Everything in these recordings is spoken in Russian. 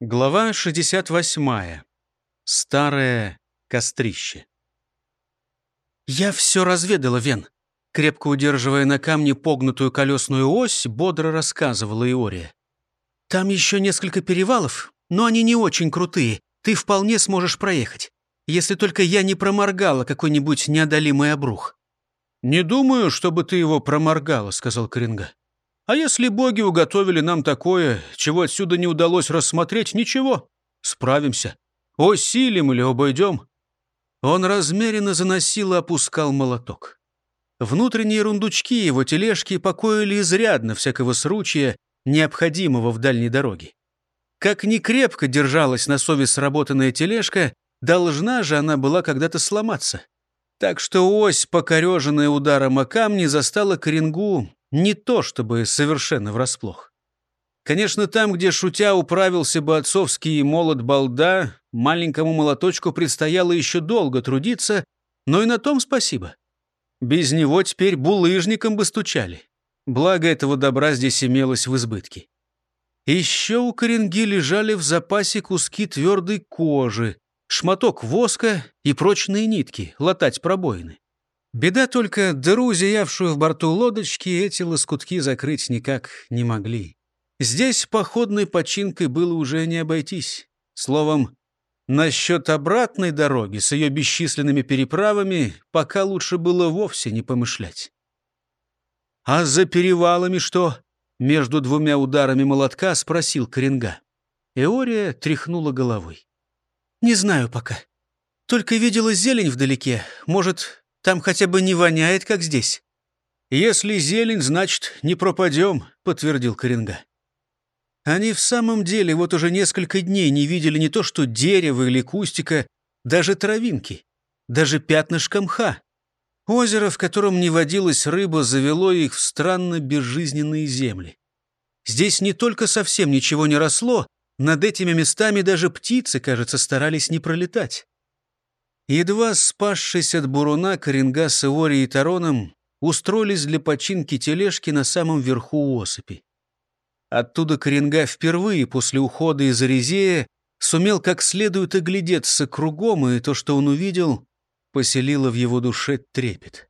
Глава 68. Старое кострище. «Я все разведала, Вен», — крепко удерживая на камне погнутую колесную ось, бодро рассказывала Иория. «Там еще несколько перевалов, но они не очень крутые. Ты вполне сможешь проехать, если только я не проморгала какой-нибудь неодолимый обрух». «Не думаю, чтобы ты его проморгала», — сказал Коренга. А если боги уготовили нам такое, чего отсюда не удалось рассмотреть, ничего, справимся. Осилим или обойдем. Он размеренно заносил и опускал молоток. Внутренние рундучки его тележки покоили изрядно всякого сручья, необходимого в дальней дороге. Как ни крепко держалась на совесть сработанная тележка, должна же она была когда-то сломаться. Так что ось, покореженная ударом о камни, застала Коренгу не то чтобы совершенно врасплох. Конечно, там, где шутя управился бы отцовский молот балда, маленькому молоточку предстояло еще долго трудиться, но и на том спасибо. Без него теперь булыжником бы стучали. Благо этого добра здесь имелось в избытке. Еще у коренги лежали в запасе куски твердой кожи, шматок воска и прочные нитки, латать пробоины. Беда только, дыру, зиявшую в борту лодочки, эти лоскутки закрыть никак не могли. Здесь походной починкой было уже не обойтись. Словом, насчет обратной дороги с ее бесчисленными переправами пока лучше было вовсе не помышлять. «А за перевалами что?» — между двумя ударами молотка спросил Коренга. Эория тряхнула головой. «Не знаю пока. Только видела зелень вдалеке. Может, там хотя бы не воняет, как здесь». «Если зелень, значит, не пропадем», — подтвердил Коренга. Они в самом деле вот уже несколько дней не видели не то что дерева или кустика, даже травинки, даже пятнышка мха. Озеро, в котором не водилась рыба, завело их в странно безжизненные земли. Здесь не только совсем ничего не росло, над этими местами даже птицы, кажется, старались не пролетать. Едва спасшись от буруна, Коренга с Иори и Тароном устроились для починки тележки на самом верху осыпи. Оттуда Коренга впервые после ухода из Аризея сумел как следует оглядеться кругом, и то, что он увидел, поселило в его душе трепет.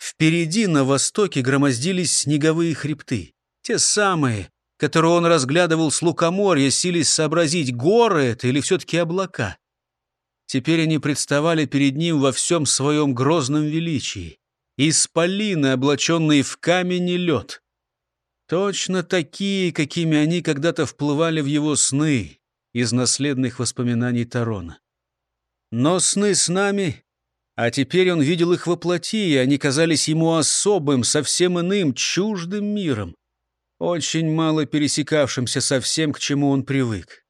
Впереди, на востоке, громоздились снеговые хребты. Те самые, которые он разглядывал с лукоморья, сились сообразить, горы это или все-таки облака. Теперь они представали перед ним во всем своем грозном величии. Исполины, облаченные в камень и лед. Точно такие, какими они когда-то вплывали в его сны из наследных воспоминаний Тарона. Но сны с нами, а теперь он видел их воплоти, и они казались ему особым, совсем иным, чуждым миром, очень мало пересекавшимся со всем, к чему он привык.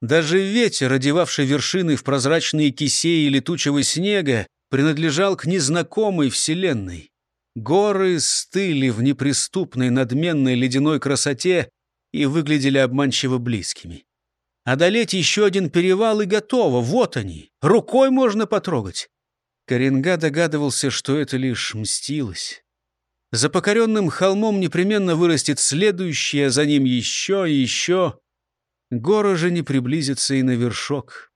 Даже ветер, одевавший вершины в прозрачные кисеи летучего снега, принадлежал к незнакомой вселенной. Горы стыли в неприступной надменной ледяной красоте и выглядели обманчиво близкими. Одолеть еще один перевал и готово, вот они, рукой можно потрогать. Коренга догадывался, что это лишь мстилось. За покоренным холмом непременно вырастет следующее, за ним еще и еще. Гора же не приблизится и на вершок.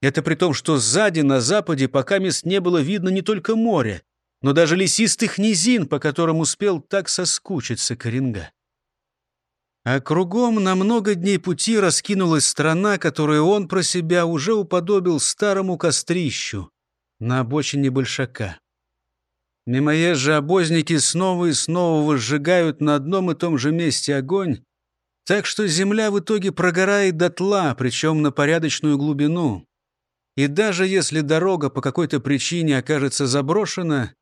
Это при том, что сзади, на западе, пока мест не было видно не только море, но даже лесистых низин, по которым успел так соскучиться Коренга. А кругом на много дней пути раскинулась страна, которую он про себя уже уподобил старому кострищу на обочине Большака. Мимоезжие обозники снова и снова возжигают на одном и том же месте огонь, так что земля в итоге прогорает дотла, причем на порядочную глубину. И даже если дорога по какой-то причине окажется заброшена,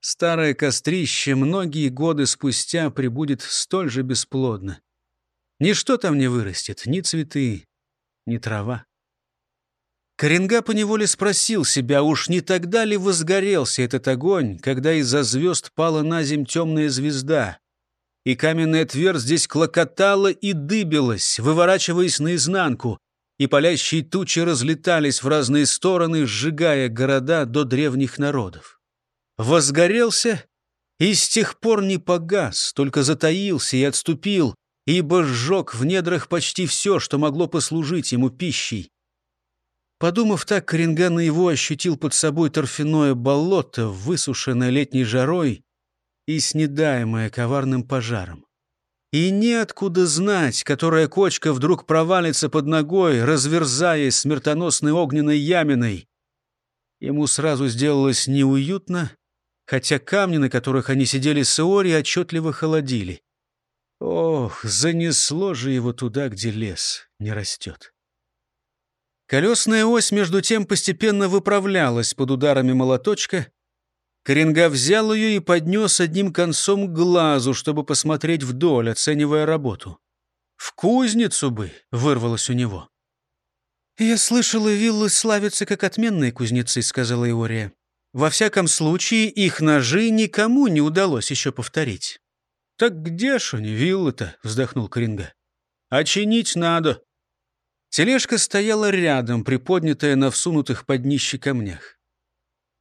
старое кострище многие годы спустя прибудет столь же бесплодно. Ничто там не вырастет, ни цветы, ни трава. Коренга поневоле спросил себя, уж не тогда ли возгорелся этот огонь, когда из-за звезд пала на земь темная звезда, и каменная твердь здесь клокотала и дыбилась, выворачиваясь наизнанку, и палящие тучи разлетались в разные стороны, сжигая города до древних народов. Возгорелся и с тех пор не погас, только затаился и отступил, ибо сжег в недрах почти все, что могло послужить ему пищей. Подумав так, Коренган его ощутил под собой торфяное болото, высушенное летней жарой и снедаемое коварным пожаром. И неоткуда знать, которая кочка вдруг провалится под ногой, разверзаясь смертоносной огненной яминой. Ему сразу сделалось неуютно, хотя камни, на которых они сидели с Иори, отчетливо холодили. Ох, занесло же его туда, где лес не растет. Колесная ось, между тем, постепенно выправлялась под ударами молоточка. Коренга взял ее и поднес одним концом к глазу, чтобы посмотреть вдоль, оценивая работу. «В кузницу бы!» — вырвалось у него. «Я слышала, виллы славятся как отменные кузнецы», — сказала Иория. «Во всяком случае, их ножи никому не удалось еще повторить». «Так где ж они, виллы-то?» — вздохнул Коренга. «А чинить надо». Тележка стояла рядом, приподнятая на всунутых под днище камнях.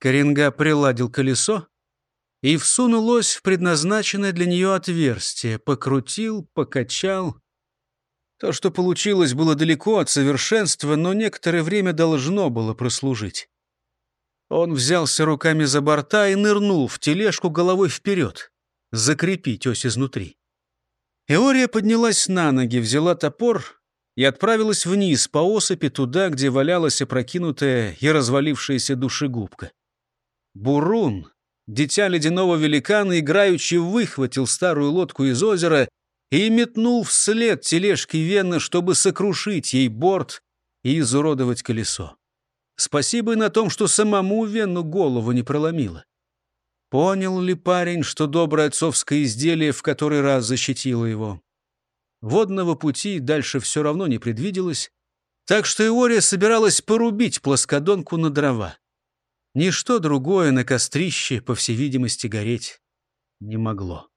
Коренга приладил колесо и всунул ось в предназначенное для нее отверстие, покрутил, покачал. То, что получилось, было далеко от совершенства, но некоторое время должно было прослужить. Он взялся руками за борта и нырнул в тележку головой вперед, закрепить ось изнутри. Эория поднялась на ноги, взяла топор и отправилась вниз по осыпи туда, где валялась опрокинутая и развалившаяся душегубка. Бурун, дитя ледяного великана, играючи выхватил старую лодку из озера и метнул вслед тележки Вены, чтобы сокрушить ей борт и изуродовать колесо. Спасибо и на том, что самому Вену голову не проломило. Понял ли парень, что доброе отцовское изделие в который раз защитило его? Водного пути дальше все равно не предвиделось, так что Иория собиралась порубить плоскодонку на дрова. Ничто другое на кострище, по всей видимости, гореть не могло.